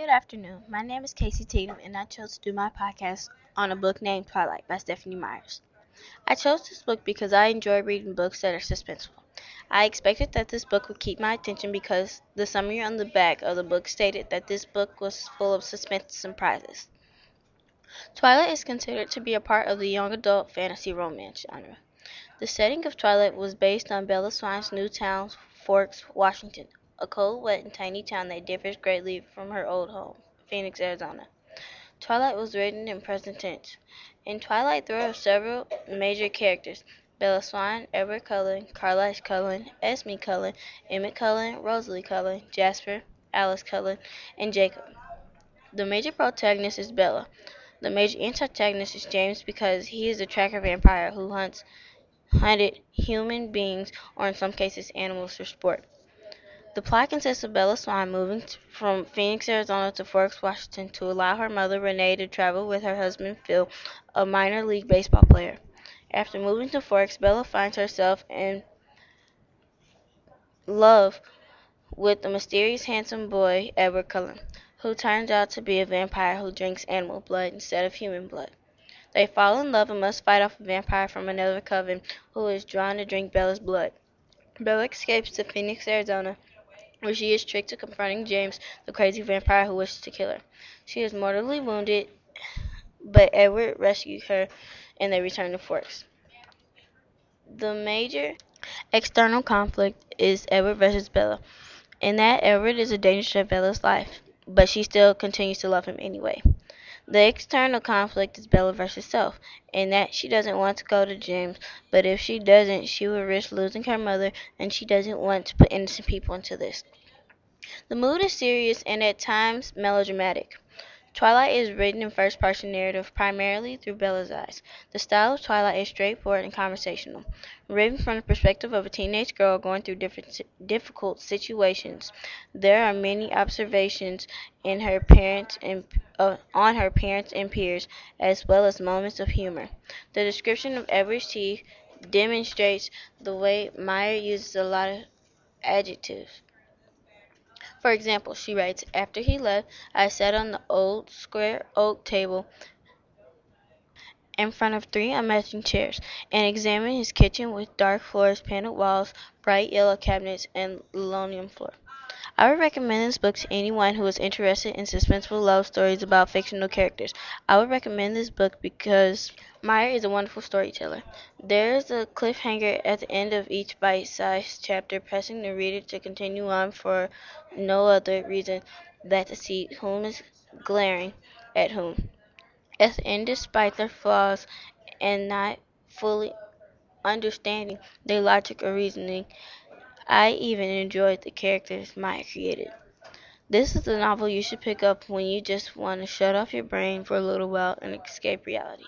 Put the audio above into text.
Good afternoon. My name is Kacey Tatum, and I chose to do my podcast on a book named Twilight by Stephanie Meyers. I chose this book because I enjoy reading books that are suspenseful. I expected that this book would keep my attention because the summary on the back of the book stated that this book was full of suspense and surprises. Twilight is considered to be a part of the young adult fantasy romance genre. The setting of Twilight was based on Bella Swan's new town, Forks, Washington, a cold, wet, and tiny town that differs greatly from her old home, Phoenix, Arizona. Twilight was written in present tense. In Twilight, there are several major characters Bella Swan, Edward Cullen, Carlisle Cullen, Esme Cullen, Emmett Cullen, Rosalie Cullen, Jasper, Alice Cullen, and Jacob. The major protagonist is Bella. The major antagonist is James because he is a tracker vampire who hunts hunted human beings or in some cases animals for sport. The plot consists of Bella Swan moving from Phoenix, Arizona to Forks, Washington to allow her mother Renee to travel with her husband Phil, a minor league baseball player. After moving to Forks, Bella finds herself in love with the mysterious handsome boy Edward Cullen, who turns out to be a vampire who drinks animal blood instead of human blood. They fall in love and must fight off a vampire from another coven who is drawn to drink Bella's blood. Bella escapes to Phoenix, Arizona, where she is tricked to confronting James, the crazy vampire who wishes to kill her. She is mortally wounded, but Edward rescues her and they return to Forks. The major external conflict is Edward versus Bella, in that Edward is a danger to Bella's life, but she still continues to love him anyway. The external conflict is Bella versus self, in that she doesn't want to go to James, but if she doesn't, she will risk losing her mother, and she doesn't want to put innocent people into this. The mood is serious and at times melodramatic. Twilight is written in first person narrative primarily through Bella's eyes. The style of Twilight is straightforward and conversational. Written from the perspective of a teenage girl going through difficult situations, there are many observations in her parents and uh, on her parents and peers, as well as moments of humor. The description of Edward's teeth demonstrates the way Meyer uses a lot of adjectives. For example, she writes, After he left, I sat on the old square oak table in front of three unmatching chairs, and examined his kitchen with dark floors, paneled walls, bright yellow cabinets, and linoleum floor. I would recommend this book to anyone who is interested in suspenseful love stories about fictional characters. I would recommend this book because Meyer is a wonderful storyteller. There is a cliffhanger at the end of each bite-sized chapter, pressing the reader to continue on for no other reason than to see whom is glaring at whom. At the end, despite their flaws and not fully understanding their logic or reasoning, I even enjoyed the characters Meyer created. This is a novel you should pick up when you just want to shut off your brain for a little while and escape reality.